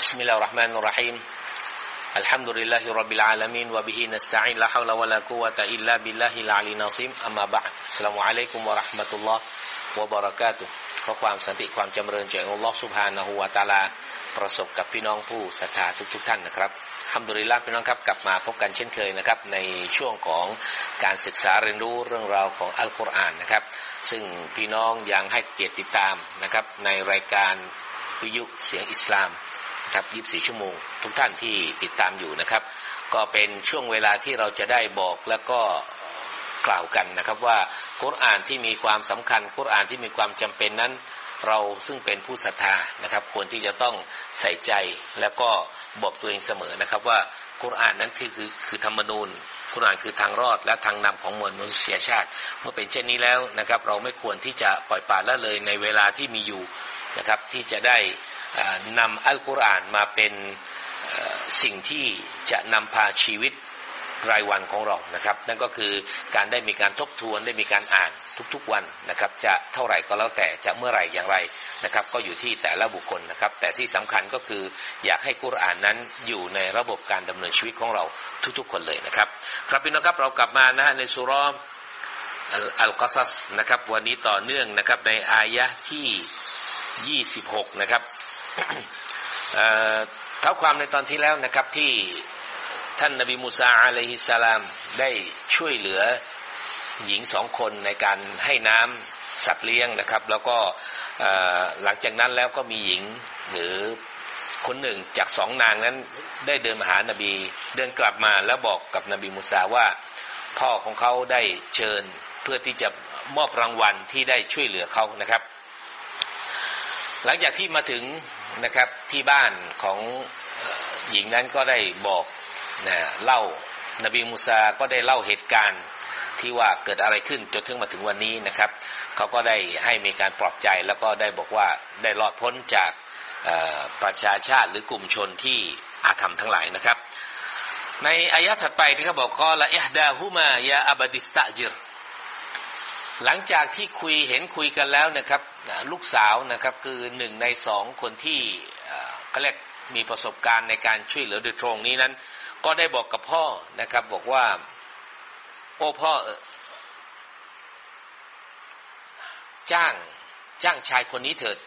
بسم الله الرحمن الرحيم الحمد لله رب العالمين وبه نستعين لا حول ولا قوة إلا بالله العلي العظيم أما بعد السلام عليكم ورحمة الله وبركاته ขอความสันติความจำเริญจากอัลลอฮ์ سبحانه และ تعالى ประสบกับพี่น้องผู้ศรัทธาทุกๆ ท่านนะครับฮัมดุลิลลาพี่น้องครับกลับมาพบกันเช่นเคยนะครับในช่วงของการศึกษาเรียนรู้เรื่องราวของอัลกุรอานนะครับซึ่งพี่น้องยังให้เกียรติติดตามนะครับในรายการวิยุเสียงอิสลาม ครับ24 ชั่วโมง ทุกท่านที่ติดตามอยู่นะครับ ก็เป็นช่วงเวลาที่เราจะได้บอกแล้วก็กล่าวกันนะครับว่ากุรอานที่มีความสำคัญกุรอานที่มีความจำเป็นนั้น เราซึ่งเป็นผู้ศรัทธานะครับ ควรที่จะต้องใส่ใจแล้วก็บอกตัวเองเสมอนะครับว่ากุรอานนั้นคือคือคือธรรมนูญกุรอานคือทางรอดและทางนำของมวลมนุษยชาติ เมื่อเป็นเช่นนี้แล้วนะครับ เราไม่ควรที่จะปล่อยปละละเลยในเวลาที่มีอยู่นะครับ ที่จะได้นำอัลกุรอานมาเป็นสิ่งที่จะนำพาชีวิต รายวันของเรานะครับ นั่นก็คือการได้มีการทบทวนได้มีการอ่านทุกๆวันนะครับ จะเท่าไหร่ก็แล้วแต่จะเมื่อไหร่อย่างไรนะครับ ก็อยู่ที่แต่ละบุคคลนะครับ แต่ที่สำคัญก็คืออยากให้กุรอานนั้นอยู่ในระบบการดำเนินชีวิตของเราทุกๆคนเลยนะครับ ครับพี่น้องครับเรากลับมานะฮะในสุรอมอัลกัซัสนะครับวันนี้ต่อเนื่องนะครับในอายะที่ 26 นะครับเท่าความในตอนที่แล้วนะครับที่ ท่านนบีมูซาอะลัยฮิสลามได้ช่วยเหลือหญิงสองคนในการให้น้ำสัตว์เลี้ยงนะครับ แล้วก็หลังจากนั้นแล้วก็มีหญิงหรือคนหนึ่งจากสองนางนั้นได้เดินมาหานบีเดินกลับมาแล้วบอกกับนบีมูซาว่า พ่อของเขาได้เชิญเพื่อที่จะมอบรางวัลที่ได้ช่วยเหลือเขานะครับ หลังจากที่มาถึงนะครับที่บ้านของหญิงนั้นก็ได้บอก นะเล่านบีมูซาก็ได้เล่าเหตุการณ์ที่ว่าเกิดอะไรขึ้นจนถึงมาถึงวันนี้นะครับเขาก็ได้ให้มีการปลอบใจแล้วก็ได้บอกว่าได้รอดพ้นจากประชาชาติหรือกลุ่มชนที่อาธรรมทั้งหลายนะครับ ในอายะถัดไปที่เขาบอกก็ละเอฮดาฮุมายาอับดิสตะจิรหลังจากที่คุยเห็นคุยกันแล้วนะครับลูกสาวนะครับคือหนึ่งในสองคนที่เขาเรียก มีประสบการณ์ในการช่วยเหลือโดยตรงนี้นั้น ก็ได้บอกกับพ่อนะครับ บอกว่า โอ้พ่อจ้างจ้างชายคนนี้เถิด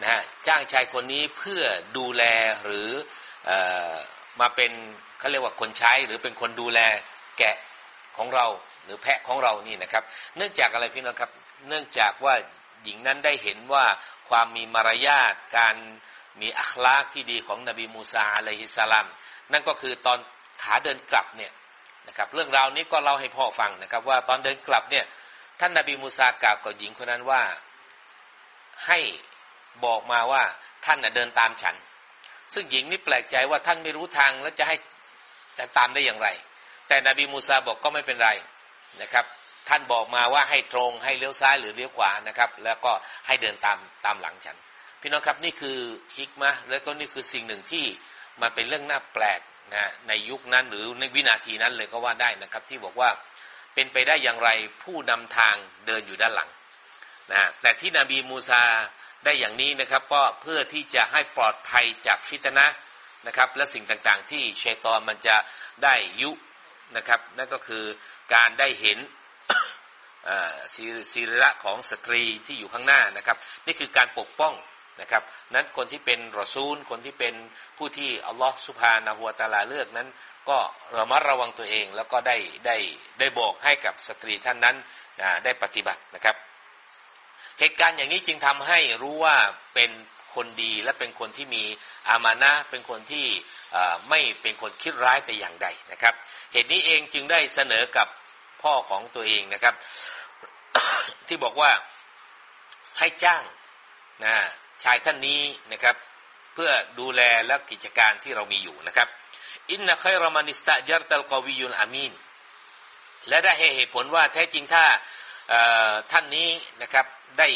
นะฮะจ้างชายคนนี้เพื่อดูแลหรืออมาเป็นเขาเรียกว่าคนใช้หรือเป็นคนดูแลแกะของเราหรือแพะของเรานี่นะครับ เนื่องจากอะไรพี่น้องครับ เนื่องจากว่าหญิงนั้นได้เห็นว่าความมีมารยาทการ มีอัคลากที่ดีของนบีมูซาอะลัยฮิสลามนั่นก็คือตอนขาเดินกลับเนี่ยนะครับเรื่องราวนี้ก็เล่าให้พ่อฟังนะครับ ว่าตอนเดินกลับเนี่ยท่านนบีมูซากล่าวกับหญิงคนนั้นว่าให้บอกมาว่าท่านเดินตามฉัน ซึ่งหญิงนี่แปลกใจว่าท่านไม่รู้ทางแล้วจะให้จะตามได้อย่างไร แต่นบีมูซาบอกก็ไม่เป็นไรนะครับ ท่านบอกมาว่าให้ตรงให้เลี้ยวซ้ายหรือเลี้ยวขวานะครับ แล้วก็ให้เดินตามตามหลังฉัน พี่น้องครับนี่คือฮิกมะแล้วก็นี่คือสิ่งหนึ่งที่มันเป็นเรื่องน่าแปลกนะในยุคนั้นหรือในวินาทีนั้นเลยก็ว่าได้นะครับ ที่บอกว่าเป็นไปได้อย่างไรผู้นำทางเดินอยู่ด้านหลังนะแต่ที่นบีมูซาได้อย่างนี้นะครับ ก็เพื่อที่จะให้ปลอดภัยจากฟิตนะนะครับ และสิ่งต่างๆ ที่เชตอนมันจะได้ยุนะครับนั่นก็คือการได้เห็นศีระของสตรีที่อยู่ข้างหน้านะครับ นี่คือการปกป้อง นะครับ นั้นคนที่เป็นรอซูล คนที่เป็นผู้ที่อัลลอฮฺสุภาณหัวตาลาเลือกนั้น ก็ระมัดระวังตัวเองแล้วก็ได้ได้ได้บอกให้กับสตรีท่านนั้นได้ปฏิบัตินะครับ เหตุการณ์อย่างนี้จึงทำให้รู้ว่าเป็นคนดีและเป็นคนที่มีอามานะเป็นคนที่ไม่เป็นคนคิดร้ายแต่อย่างใดนะครับ เหตุนี้เองจึงได้เสนอกับพ่อของตัวเองนะครับ ที่บอกว่าให้จ้างนะ ชายท่านนี้นะครับ เพื่อดูแลและกิจการที่เรามีอยู่นะครับอินนัครมานิสตะจัรตัลกวียุนอามีนและได้ให้เหตุผลว่าแท้จริงถ้าท่านนี้นะครับได้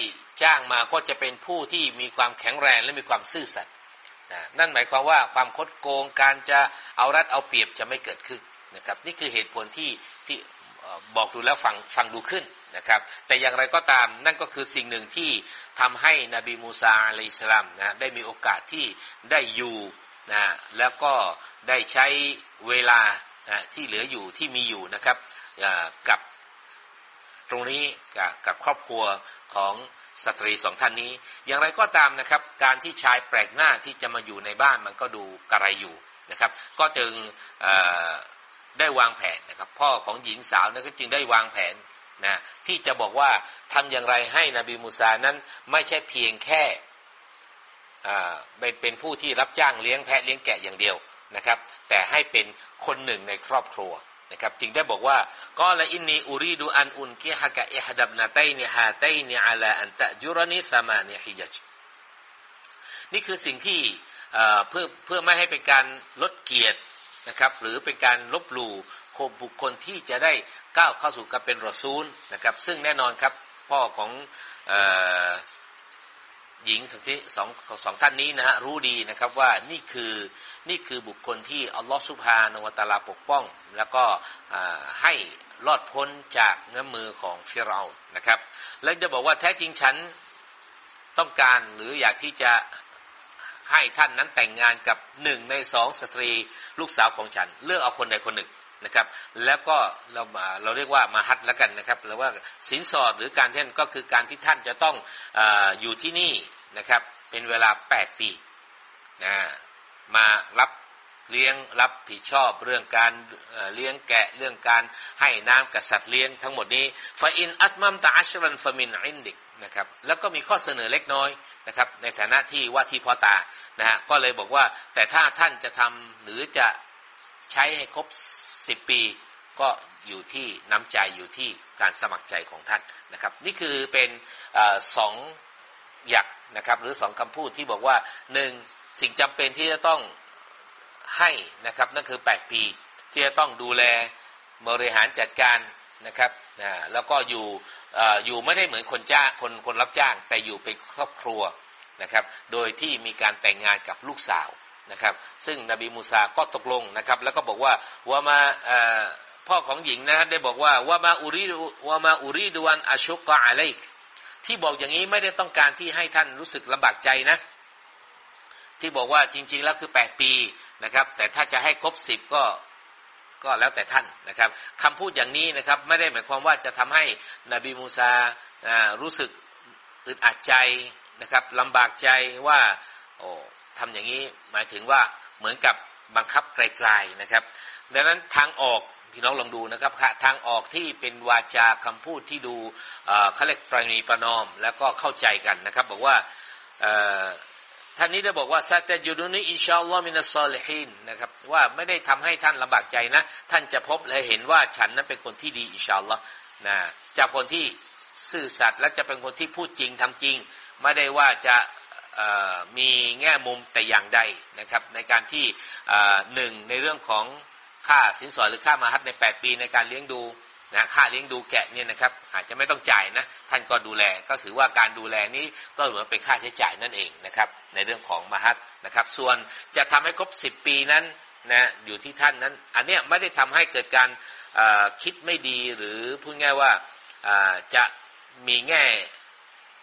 จ้างมาก็จะเป็นผู้ที่มีความแข็งแรงและมีความซื่อสัตย์นั่นหมายความว่าความคดโกงการจะเอารัดเอาเปรียบจะไม่เกิดขึ้นนะครับ นี่คือเหตุผลที่ที่ บอกดูแล้วฟังฟังดูขึ้นนะครับ แต่อย่างไรก็ตามนั่นก็คือสิ่งหนึ่งที่ทำให้นบีมูซาอะลัยสลามนะได้มีโอกาสที่ได้อยู่นะแล้วก็ได้ใช้เวลานะที่เหลืออยู่ที่มีอยู่นะครับกับตรงนี้กับกับครอบครัวของสตรีสองท่านนี้ อย่างไรก็ตามนะครับ การที่ชายแปลกหน้าที่จะมาอยู่ในบ้านมันก็ดูกระไรอยู่นะครับ ก็จึง ได้วางแผนนะครับ พ่อของหญิงสาวนั้นก็จึงได้วางแผนนะที่จะบอกว่าทำอย่างไรให้นบีมูซานั้นไม่ใช่เพียงแค่เป็นเป็นผู้ที่รับจ้างเลี้ยงแพะเลี้ยงแกะอย่างเดียวนะครับ แต่ให้เป็นคนหนึ่งในครอบครัวนะครับจึงได้บอกว่าก็ละอินนีอูรีดูอันอุนกิฮะกะอิฮดับนาไตนิฮาไตนิอาลาอันตะจุรนิสมานิฮิจัจนี่คือสิ่งที่เพื่อเพื่อไม่ให้เป็นการลดเกียรติ นะครับ หรือเป็นการลบหลู่คบุคคลที่จะได้ก้าวเข้าสู่การเป็นรอซูลนะครับ ซึ่งแน่นอนครับพ่อของหญิงสที่สองสองท่านนี้นะฮะรู้ดีนะครับว่านี่คือนี่คือบุคคลที่อัลลอฮฺสุภานวตาลาปกป้อง แล้วก็ให้รอดพ้นจากเงื้อมือของฟิรานะครับ แล้วจะบอกว่าแท้จริงฉันต้องการหรืออยากที่จะให้ท่านนั้นแต่งงานกับหนึ่งในสองสตรี ลูกสาวของฉัน เลือกเอาคนใดคนหนึ่งนะครับ แล้วก็เราเราเรียกว่ามาฮัดแล้วกันนะครับหรือว่าสินสอดหรือการเท่นก็คือการที่ท่านจะต้องออยู่ที่นี่นะครับ เป็นเวลาแปดปีนะมารับเลี้ยงรับผิดชอบเรื่องการเลี้ยงแกะเรื่องการให้น้ำกับสัตว์เลี้ยงทั้งหมดนี้ฟาอินอัตมัมตาอัชรันฟามินอินดิก นะครับ แล้วก็มีข้อเสนอเล็กน้อยนะครับ ในฐานะที่ว่าที่พ่อตานะฮะก็เลยบอกว่า แต่ถ้าท่านจะทำหรือจะใช้ให้ครบสิบปี ก็อยู่ที่น้ำใจอยู่ที่การสมัครใจของท่านนะครับ นี่คือเป็นอสองหยักนะครับ หรือสองคำพูดที่บอกว่าหนึ่งสิ่งจำเป็นที่จะต้องให้นะครับ นั่นคือแปดปี ที่จะต้องดูแลบริหารจัดการ นะครับนะแล้วก็อยู่อยู่ไม่ได้เหมือนคนจ้างคนคนรับจ้าง แต่อยู่เป็นครอบครัวนะครับ โดยที่มีการแต่งงานกับลูกสาวนะครับ ซึ่งนบีมูซาก็ตกลงนะครับ แล้วก็บอกว่าว่ามาพ่อของหญิงนะได้บอกว่าว่ามาอุริว่ามาอุริดวนอาชุกกะอะไรที่บอกอย่างนี้ไม่ได้ต้องการที่ให้ท่านรู้สึกลำบากใจนะ ที่บอกว่าจริง ๆ แล้วคือแปดปีนะครับ แต่ถ้าจะให้ครบสิบก็ ก็แล้วแต่ท่านนะครับคำพูดอย่างนี้นะครับไม่ได้หมายความว่าจะทำให้นบีมูซารู้สึกอึดอัดใจนะครับลำบากใจว่าโอ้ทำอย่างนี้หมายถึงว่าเหมือนกับบังคับไกลๆนะครับดังนั้นทางออกพี่น้องลองดูนะครับทางออกที่เป็นวาจาคำพูดที่ดูเขาเรียกปรณีประนอม แล้วก็เข้าใจกันนะครับ บอกว่า ท่านนี้ได้บอกว่าซาจะยูดุนีอินชาอัลลอฮ์มินัสซอลิฮินนะครับ ว่าไม่ได้ทำให้ท่านลำบากใจนะ ท่านจะพบและเห็นว่าฉันนั้นเป็นคนที่ดีอินชาอัลลอฮ์นะจะคนที่ซื่อสัตย์และจะเป็นคนที่พูดจริงทำจริง ไม่ได้ว่าจะมีแง่มุมแต่อย่างใดนะครับ ในการที่หนึ่งในเรื่องของค่าสินสอดหรือค่ามาฮัดใน 8 ปีในการเลี้ยงดู นะค่าเลี้ยงดูแกะเนี่ยนะครับอาจจะไม่ต้องจ่ายนะท่านก็ดูแลก็ถือว่าการดูแลนี้ก็เหมือนเป็นค่าใช้จ่ายนั่นเองนะครับในเรื่องของมาฮัดนะครับ ส่วนจะทำให้ครบ 10 ปีนั้นนะอยู่ที่ท่านนั้น อันเนี้ยไม่ได้ทำให้เกิดการคิดไม่ดีหรือพูดง่ายว่าจะมีแง่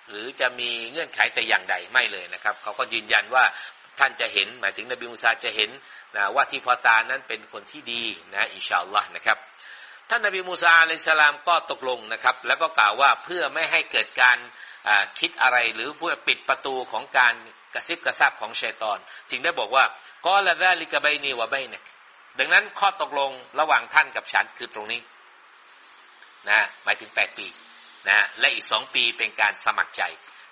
หรือจะมีเงื่อนไขแต่อย่างใดไม่เลยนะครับเขาก็ยืนยันว่าท่านจะเห็น หมายถึงนบีมูซาจะเห็นนะว่าที่พอตานั้นเป็นคนที่ดีนะอินชาอัลลอฮ์นะครับ ท่านนบีมูซาอะลัยสลามก็ตกลงนะครับ แล้วก็กล่าวว่าเพื่อไม่ให้เกิดการคิดอะไรหรือเพื่อปิดประตูของการกระซิบกระซาบของชัยตอน จึงได้บอกว่าก็ละดาลิกะไบนีวะไบเนกดังนั้นข้อตกลงระหว่างท่านกับฉันคือตรงนี้นะหมายถึงแปดปีนะและอีกสองปีเป็นการสมัครใจ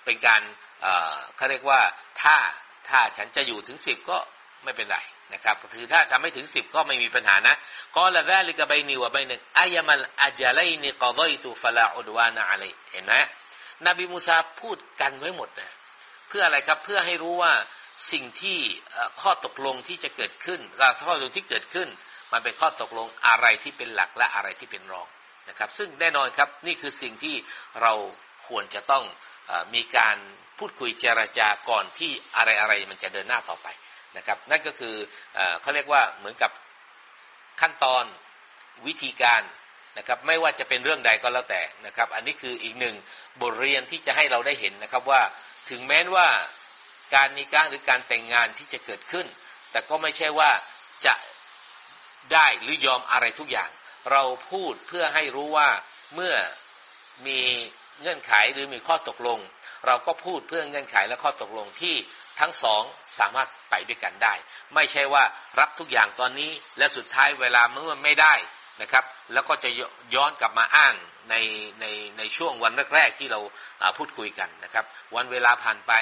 เป็นการเขาเรียกว่าถ้าถ้าฉันจะอยู่ถึงสิบก็ไม่เป็นไร นะครับคือถ้าทำไม่ถึงสิบก็ไม่มีปัญหานะก็ละแรลิกใบนีวใบหนึ่งอายามัลอาจาไลนีกอดอยตูฟลาอุดวานะอะไรเห็นไหมนบีมูซาพูดกันไว้หมดนะเพื่ออะไรครับเพื่อให้รู้ว่าสิ่งที่ข้อตกลงที่จะเกิดขึ้นข้อตกลงที่เกิดขึ้น มันเป็นข้อตกลงอะไรที่เป็นหลักและอะไรที่เป็นรองนะครับ ซึ่งแน่นอนครับนี่คือสิ่งที่เราควรจะต้องมีการพูดคุยเจรจาก่อนที่อะไรอะไรมันจะเดินหน้าต่อไป นะครับ นั่นก็คือเขาเรียกว่าเหมือนกับขั้นตอนวิธีการนะครับไม่ว่าจะเป็นเรื่องใดก็แล้วแต่นะครับ อันนี้คืออีกหนึ่งบทเรียนที่จะให้เราได้เห็นนะครับว่าถึงแม้ว่าการนิก้าหรือการแต่งงานที่จะเกิดขึ้น แต่ก็ไม่ใช่ว่าจะได้หรือยอมอะไรทุกอย่าง เราพูดเพื่อให้รู้ว่าเมื่อมี เงื่อนไขหรือมีข้อตกลง เราก็พูดเพื่อเงื่อนไขและข้อตกลงที่ทั้งสองสามารถไปด้วยกันได้ ไม่ใช่ว่ารับทุกอย่างตอนนี้และสุดท้ายเวลาเมื่อไม่ได้นะครับ แล้วก็จะย้อนกลับมาอ้างในในในช่วงวันแรกๆที่เราพูดคุยกันนะครับ วันเวลาผ่านไป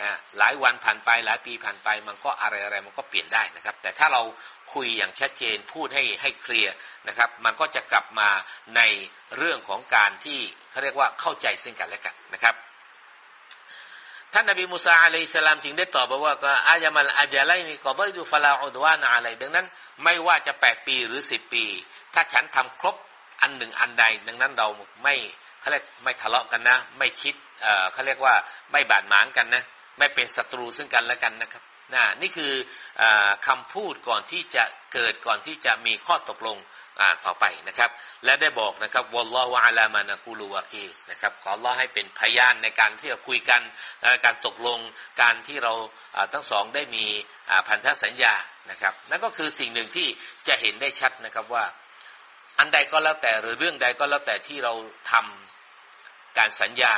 นะหลายวันผ่านไปหลายปีผ่านไปมันก็อะไรอะไรมันก็เปลี่ยนได้นะครับ แต่ถ้าเราคุยอย่างชัดเจนพูดให้ให้เคลียร์นะครับ มันก็จะกลับมาในเรื่องของการที่เขาเรียกว่าเข้าใจซึ่งกันและกันนะครับท่านนบีมูซาอะลัยสลามจึงได้ตอบว่าก็อายามัลอาจาไลมีกอบัยดูฟลาอุดวานะอะไรดังนั้น ไม่ว่าจะแปดปีหรือสิบปี ถ้าฉันทำครบอันหนึ่งอันใด ดังนั้นเราไม่เขาเรียกไม่ทะเลาะกันนะ ไม่คิดเอ่อเขาเรียกว่าไม่บาดหมางกันนะ ไม่เป็นศัตรูซึ่งกันและกันนะครับนะนี่คืออคำพูดก่อนที่จะเกิดก่อนที่จะมีข้อตกลงต่อไปนะครับ และได้บอกนะครับวอลลอฮฺอัลามานะกูลูวากีนะครับ ขอรอให้เป็นพยานในการที่จะคุยกันการตกลงการที่เราทั้งสองได้มีพันธสัญญานะครับ นั่นก็คือสิ่งหนึ่งที่จะเห็นได้ชัดนะครับว่า อันใดก็แล้วแต่หรือเรื่องใดก็แล้วแต่ที่เราทำการสัญญา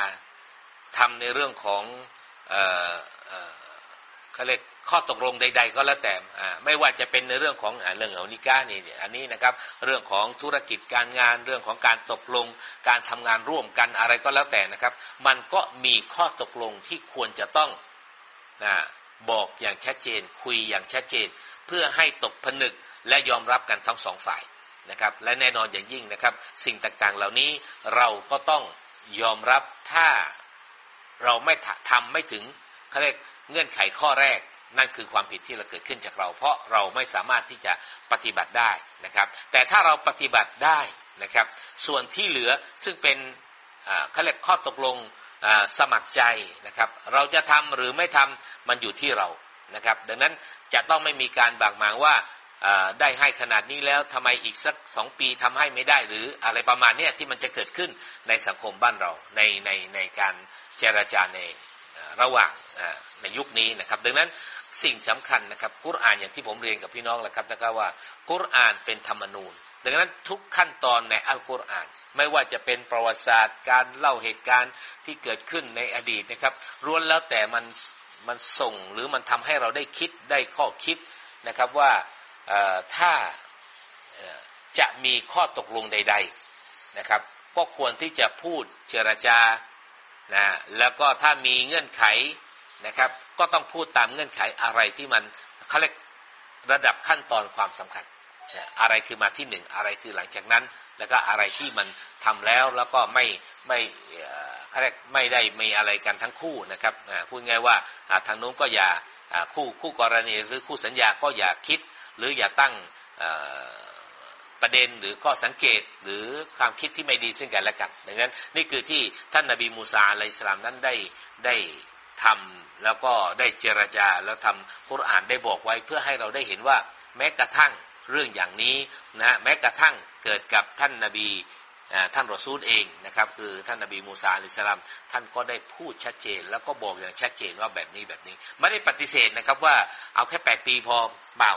ทำในเรื่องของ เขาเรียกข้อตกลงใด ๆ ก็แล้วแต่ไม่ว่าจะเป็นในเรื่องของเรื่องเอานิก้านี่อันนี้นะครับ เรื่องของธุรกิจการงานเรื่องของการตกลง การทำงานร่วมกันอะไรก็แล้วแต่นะครับ มันก็มีข้อตกลงที่ควรจะต้องนะบอกอย่างชัดเจน คุยอย่างชัดเจน เพื่อให้ตกผนึกและยอมรับกันทั้งสองฝ่ายนะครับ และแน่นอนอย่างยิ่งนะครับ สิ่งต่างๆเหล่านี้เราก็ต้องยอมรับถ้า เราไม่ทำไม่ถึงเขาเรียกเงื่อนไขข้อแรกนั่นคือความผิดที่เราเกิดขึ้นจากเรา เพราะเราไม่สามารถที่จะปฏิบัติได้นะครับ แต่ถ้าเราปฏิบัติได้นะครับ ส่วนที่เหลือซึ่งเป็นเขาเรียกข้อตกลงสมัครใจนะครับ เราจะทำหรือไม่ทำมันอยู่ที่เรานะครับ ดังนั้นจะต้องไม่มีการบากหมางว่า ได้ให้ขนาดนี้แล้วทำไมอีกสักสองปีทำให้ไม่ได้หรืออะไรประมาณนี้ที่มันจะเกิดขึ้นในสังคมบ้านเราในในในการเจรจาในระหว่างในยุคนี้นะครับ ดังนั้นสิ่งสำคัญนะครับกุรอานอย่างที่ผมเรียนกับพี่น้องแล้วครับนะครับว่ากุรอานเป็นธรรมนูญ ดังนั้นทุกขั้นตอนในอัลกุรอาน ไม่ว่าจะเป็นประวัติศาสตร์การเล่าเหตุการณ์ที่เกิดขึ้นในอดีตนะครับล้วนแล้วแต่มันมันส่งหรือมันทำให้เราได้คิดได้ข้อคิดนะครับว่า ถ้าจะมีข้อตกลงใด ๆนะครับ ก็ควรที่จะพูดเจรจานะแล้วก็ถ้ามีเงื่อนไขนะครับ ก็ต้องพูดตามเงื่อนไขอะไรที่มันเขาเรียกระดับขั้นตอนความสำคัญอะไรคือมาที่หนึ่งอะไรคือหลังจากนั้น แล้วก็อะไรที่มันทำแล้วแล้วก็ไม่ไม่เขาเรียกไม่ได้มีอะไรกันทั้งคู่นะครับพูดง่ายว่าทางนู้นก็อย่าคู่คู่กรณีหรือคู่สัญญาก็อย่าคิด หรืออย่าตั้งประเด็นหรือข้อสังเกตหรือความคิดที่ไม่ดีซึ่งกันและกัน ดังนั้นนี่คือที่ท่านนาบีมูซาอะลัยสลามนั้นได้ได้ทำแล้วก็ได้เจรจาแล้วทำคุรานได้บอกไว้ เพื่อให้เราได้เห็นว่าแม้กระทั่งเรื่องอย่างนี้นะแม้กระทั่งเกิดกับท่านนาบีท่านรอซูลเองนะครับ คือท่านนาบีมูซาอะลัยสลามท่านก็ได้พูดชัดเจน แล้วก็บอกอย่างชัดเจนว่าแบบนี้แบบนี้ ไม่ได้ปฏิเสธนะครับว่าเอาแค่แปดปีพอเบา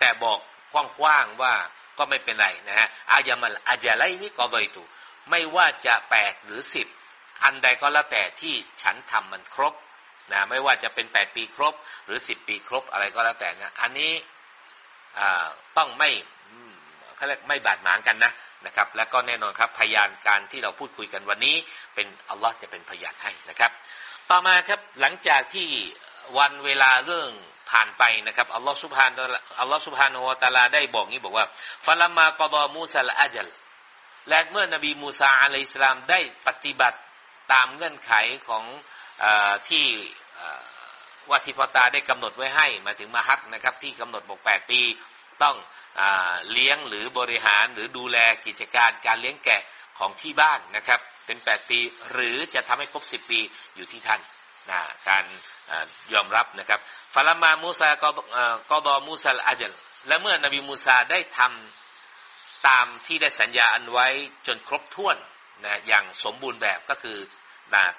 แต่บอกกว้างๆว่าก็ไม่เป็นไรนะฮะอายามัลอาจาไลนี่ก็โดยตูไม่ว่าจะแปดหรือสิบอันใดก็แล้วแต่ที่ฉันทำมันครบนะไม่ว่าจะเป็นแปดปีครบ หรือสิบปีครบอะไรก็แล้วแต่นะอันนี้ต้องไม่เขาเรียกไม่บาดหมางกันนะนะครับ แล้วก็แน่นอนครับพยานการที่เราพูดคุยกันวันนี้ เป็นอัลลอฮ์จะเป็นพยานให้นะครับ ต่อมาครับหลังจากที่วันเวลาเรื่อง ผ่านไปนะครับอัลลอฮ์สุบฮานอัลลอฮ์สุบฮานอัลตาลาได้บอกงี้บอกว่าฟาลามากบอมูซาลอาจัลและเมื่อนบีมูซาอะลัยสลามได้ปฏิบัติตามเงื่อนไขของอที่วัติพตาได้กำหนดไว้ให้มาถึงมาฮัตนะครับ ที่กำหนดบอกแปดปีต้องเลี้ยงหรือบริหารหรือดูแลกิจการการเลี้ยงแกะของที่บ้านนะครับ เป็นแปดปีหรือจะทำให้ครบสิบปีอยู่ที่ท่าน นะการยอมรับนะครับฟาลามามูซาก็ก็ดอมูซาอาจลและเมื่อนบีมูซาได้ทตามที่ได้สัญญาอันไว้จนครบถ้วนนะอย่างสมบูรณ์แบบก็คือ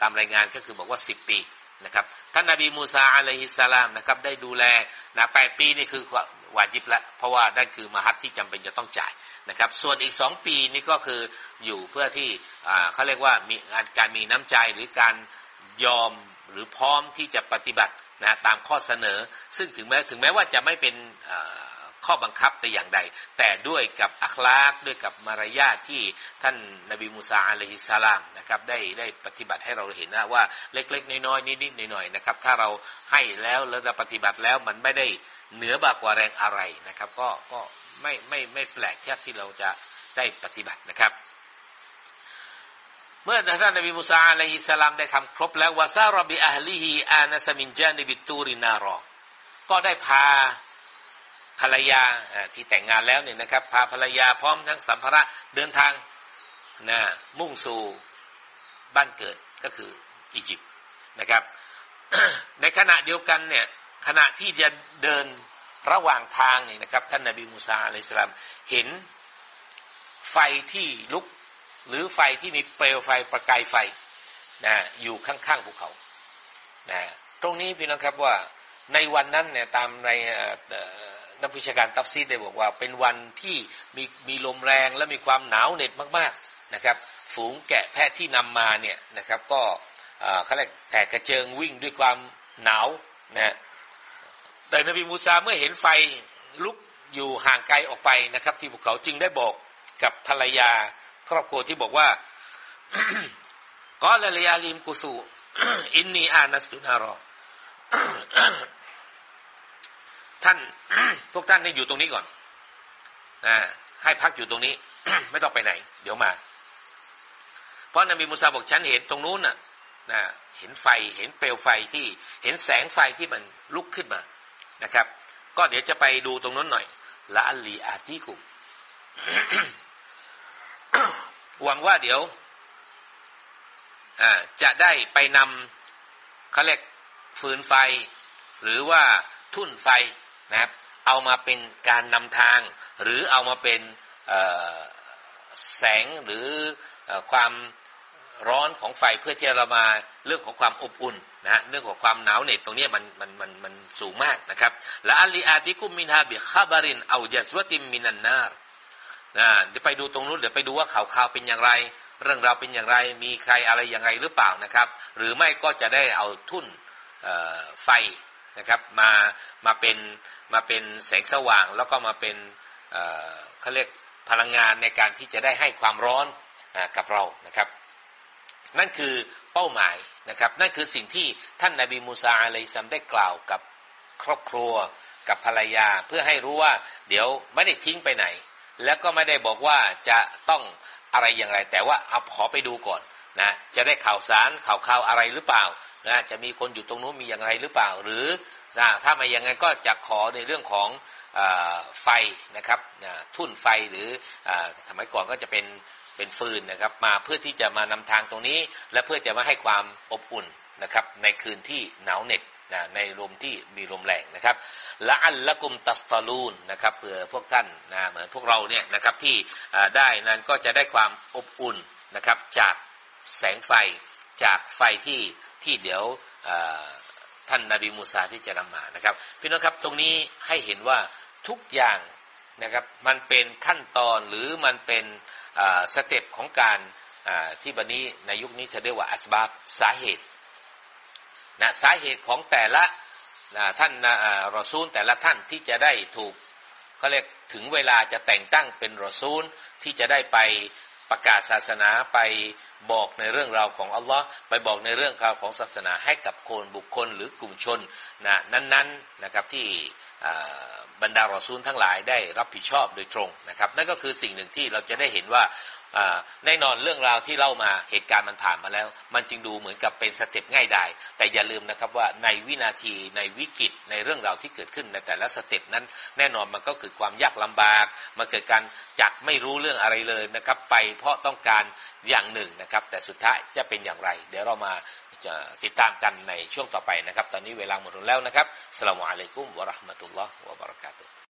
ตามรายงานก็คือบอกว่า 10 ปีนะครับท่านนาบีมูซาอะลัยฮิสสลามนะครับได้ดูแลนะแปดปีนี่คือวาจิบละเพราะว่านั่นคือมหัศที่จำเป็นจะต้องจ่ายนะครับ ส่วนอีกสองปีนี่ก็คืออยู่เพื่อที่เขาเรียกว่ามีการมีน้ำใจหรือการยอม หรือพร้อมที่จะปฏิบัตินะตามข้อเสนอ ซึ่งถึงแม้ถึงแม้ว่าจะไม่เป็นข้อบังคับแต่อย่างใด แต่ด้วยกับอัคลากด้วยกับมารยาทที่ท่านนบีมูซาอะลัยฮิสสลามนะครับได้ได้ปฏิบัติให้เราเห็นนะว่าเล็กๆ น้อยๆนิดๆหน่อยๆนะครับ ถ้าเราให้แล้วแล้วจะปฏิบัติแล้วมันไม่ได้เหนือบากว่าแรงอะไรนะครับ ก็ก็ไม่ไม่ไม่แปลกที่ที่เราจะได้ปฏิบัตินะครับ เมื่อท่านนบีมุสาอะลัยฮิสลามได้ทำครบแล้ววาซารบิอัลลีฮีอานัสมินจานิบิตูรินารอ ก็ได้พาภรรยาที่แต่งงานแล้วเนี่ยนะครับ พาภรรยาพร้อมทั้งสัมภาระเดินทางนะมุ่งสู่บ้านเกิดก็คืออียิปต์นะครับ ในขณะเดียวกันเนี่ยขณะที่จะเดินระหว่างทางนี่นะครับ ท่านนาบีมูซาอะลัยสลามเห็นไฟที่ลุก หรือไฟที่มีเปลวไฟประกายไฟนะอยู่ข้างๆภูเขานะตรงนี้พี่น้องครับว่าในวันนั้นเนี่ยตามในนักวิชาการตัฟซีรได้บอกว่า เป็นวันที่มีมีลมแรงและมีความหนาวเหน็บมากๆนะครับ ฝูงแกะแพะที่นำมาเนี่ยนะครับ ก็เขาเรียกแตกกระเจิงวิ่งด้วยความหนาวนะแต่นบีมูซาเมื่อเห็นไฟลุกอยู่ห่างไกลออกไปนะครับ ที่ภูเขาจึงได้บอกกับภรรยา ครอบครัวที่บอกว่าก็ละลยาลิมกุสูอินนีอานัสตุนารอ ท่านพวกท่านนี่อยู่ตรงนี้ก่อนอให้พักอยู่ตรงนี้ ไม่ต้องไปไหน เดี๋ยวมา เพราะนบีมูซาบอกฉันเห็นตรงนู้นน่ะนะเห็นไฟเห็นเปลวไฟที่เห็นแสงไฟที่มันลุกขึ้นมานะครับ ก็เดี๋ยวจะไปดูตรงนั้นหน่อยละอัลลีอาติกุม หวังว่าเดี๋ยวจะได้ไปนำเขาเรียกฟืนไฟ หรือว่าทุ่นไฟนะครับ เอามาเป็นการนำทาง หรือเอามาเป็นแสงหรือความร้อนของไฟเพื่อที่เรามาเรื่องของความอบอุ่นนะเรื่องของความหนาวเหน็บตรงนี้มันมันมันมันสูงมากนะครับและอัลลีอาติกุมมินฮาบิคาบารินเอาจัสวติมมินันนาร์ นะเดี๋ยวไปดูตรงนู้นเดี๋ยวไปดูว่าข่าวข่าวเป็นอย่างไร เรื่องราวเป็นอย่างไร มีใครอะไรอย่างไรหรือเปล่านะครับ หรือไม่ก็จะได้เอาทุ่นไฟนะครับมามาเป็นมาเป็นแสงสว่าง แล้วก็มาเป็นเขาเรียกพลังงานในการที่จะได้ให้ความร้อนกับเรานะครับ นั่นคือเป้าหมายนะครับ นั่นคือสิ่งที่ท่านนาบีมูซาอะลัยซัมได้กล่าวกับครอบครัวกับภรรยาเพื่อให้รู้ว่าเดี๋ยวไม่ได้ทิ้งไปไหน แล้วก็ไม่ได้บอกว่าจะต้องอะไรอย่างไร แต่ว่าเอาขอไปดูก่อนนะจะได้ข่าวสารข่าวข่าวอะไรหรือเปล่านะจะมีคนอยู่ตรงนู้นมีอย่างไรหรือเปล่า หรือนะถ้าไม่อย่างนั้นก็จะขอในเรื่องของอไฟนะครับทุ่นไฟหรือสมัยก่อนก็จะเป็นเป็นฟืนนะครับ มาเพื่อที่จะมานำทางตรงนี้ และเพื่อจะมาให้ความอบอุ่นนะครับในคืนที่หนาวเหน็บ นะในลมที่มีลมแรงนะครับละอัลละกุมตัสตาลูนนะครับเผื่อพวกท่านนะเหมือนพวกเราเนี่ยนะครับที่ได้นั้นก็จะได้ความอบอุ่นนะครับจากแสงไฟจากไฟที่ที่เดี๋ยวท่านนาบีมูซาที่จะนำมานะครับพี่น้องครับตรงนี้ให้เห็นว่าทุกอย่างนะครับมันเป็นขั้นตอนหรือมันเป็น step ของการที่บันนี้ในยุคนี้จะเรียกว่าأسبابสาเหตุ นะสาเหตุของแต่ละท่านรอซูลแต่ละท่านที่จะได้ถูกเขาเรียกถึงเวลาจะแต่งตั้งเป็นรอซูลที่จะได้ไปประกาศศาสนาไปบอกในเรื่องราวของอัลลอฮ์ไปบอกในเรื่องราวของศาสนาให้กับคนบุคคลหรือกลุ่มชนนะนั้นๆนะครับที่บรรดารอซูลทั้งหลายได้รับผิดชอบโดยตรงนะครับ นั่นก็คือสิ่งหนึ่งที่เราจะได้เห็นว่า แน่นอนเรื่องราวที่เล่ามาเหตุการณ์มันผ่านมาแล้ว มันจึงดูเหมือนกับเป็นสเต็ปง่ายดายแต่อย่าลืมนะครับว่าในวินาทีในวิกฤตในเรื่องราวที่เกิดขึ้นในแต่ละสเต็ปนั้น แน่นอนมันก็คือความยากลำบากมันเกิดการจักไม่รู้เรื่องอะไรเลยนะครับไปเพราะต้องการอย่างหนึ่งนะครับ แต่สุดท้ายจะเป็นอย่างไร เดี๋ยวเรามาจะติดตามกันในช่วงต่อไปนะครับ ตอนนี้เวลาหมดลงแล้วนะครับสลามอะลัยกุมวะราะห์มะตุลลอฮ์วะบะเราะกาตุ